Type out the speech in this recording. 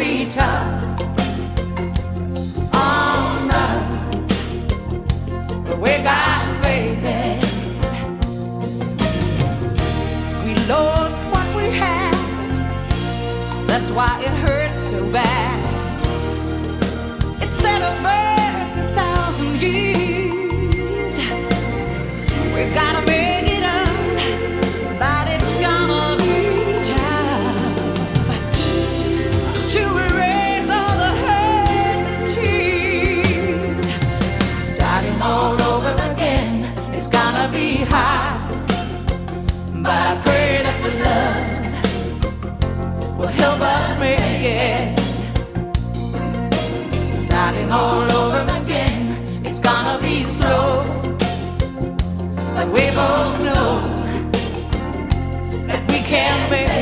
be tough on us. But we got it. We lost what we had. That's why it hurts so bad. It set us back a thousand years. Starting all over again, it's gonna be slow. But we both know that we can make.